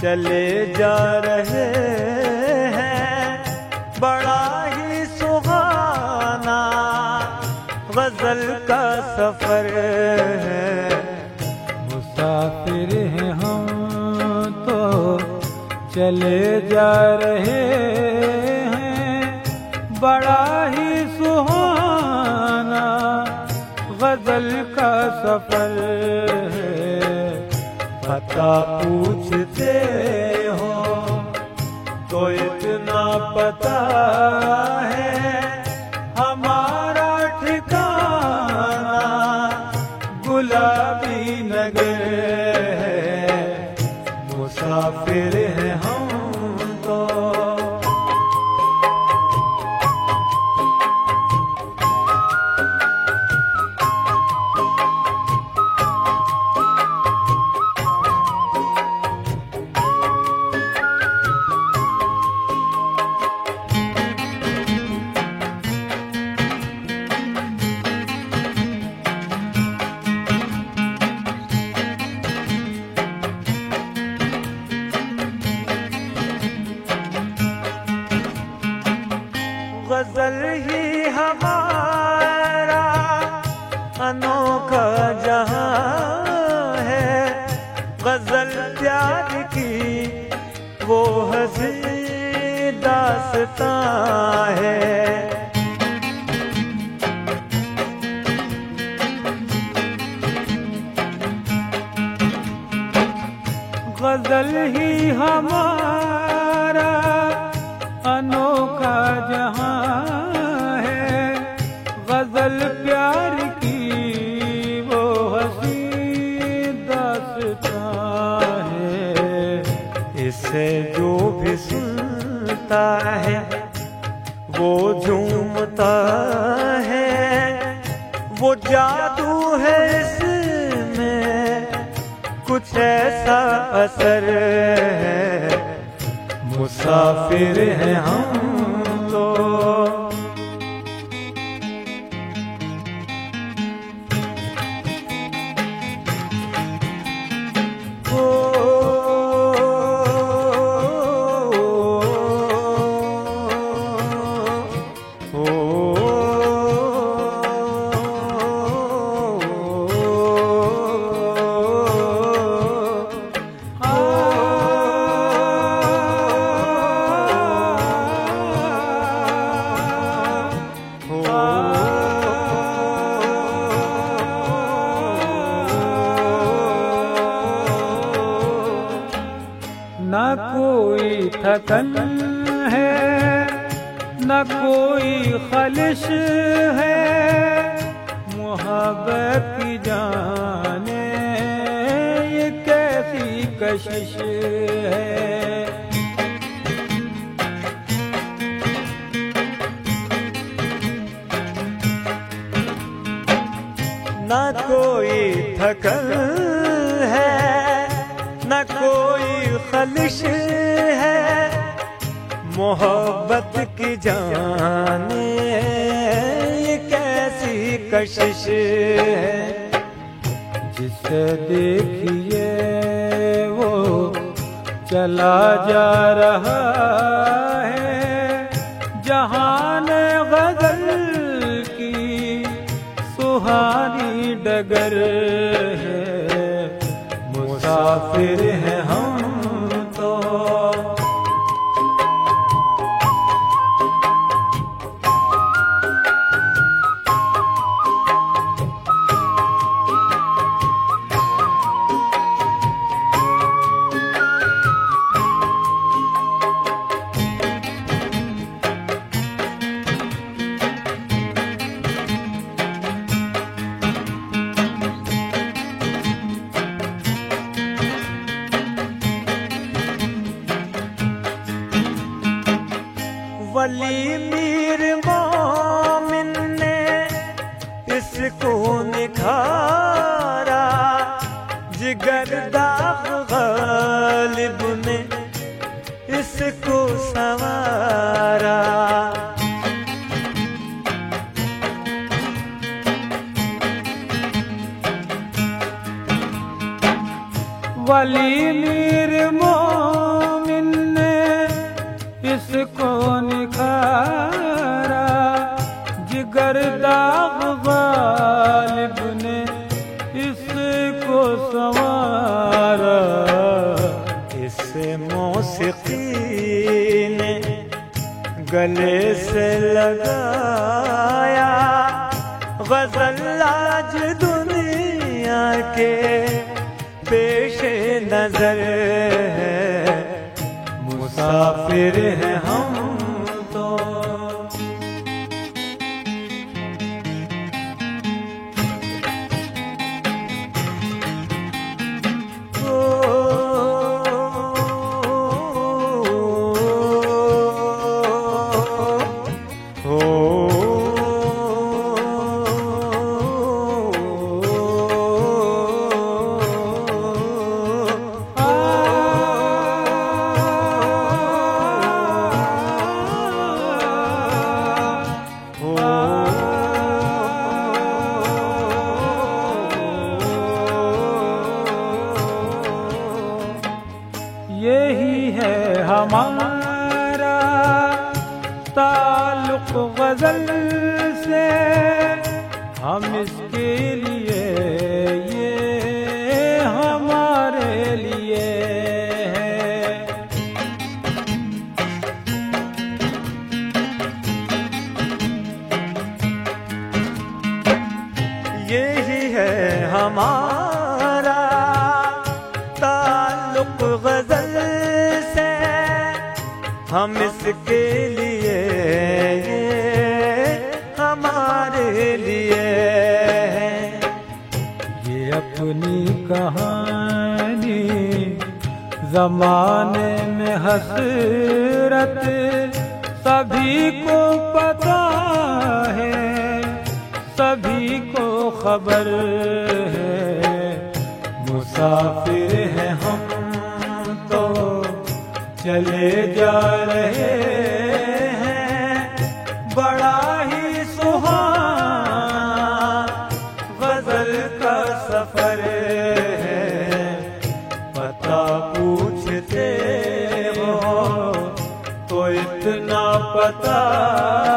चले जा रहे हैं। बड़ा ही सुहाना गज़ल का सफ़र है। मुसाफिर हैं हम तो चले जा रहे हैं। बड़ा ही सुहाना गज़ल का सफ़र है। पता पूछते हो तो इतना पता दासता है। गज़ल ही हमारा अनोखा जहाँ है। गज़ल प्यार की वो हसी दासता है। इसे जो भी सुनता है, वो झूमता है, वो जादू है इसमें, कुछ ऐसा असर है। मुसाफिर हैं हम थकन है, न कोई खलिश है। मोहब्बत की जाने, ये कैसी कशिश है। न कोई थकन है, न कोई खलिश मोहब्बत की जाने, ये कैसी कशिश है? जिसे देखिए वो चला जा रहा है। जहान गज़ल की सुहानी डगर है। मुसाफिर है हम वली मीर मोमिन ने इसको निखारा। जिगर दाग गालिब ने इसको संवारा। इसे मौसीकी ने गले से लगाया। गज़ल आज दुनिया के पेश नज़र है। मुसाफिर हैं हम से हम इसके लिए, ये हमारे लिए है। यही है हमारा ताल्लुक गज़ल से हम इसके लिए अपनी कहानी, जमाने में हसरत सभी को पता है, सभी को खबर है। मुसाफिर हैं हम तो चले जा रहे इतना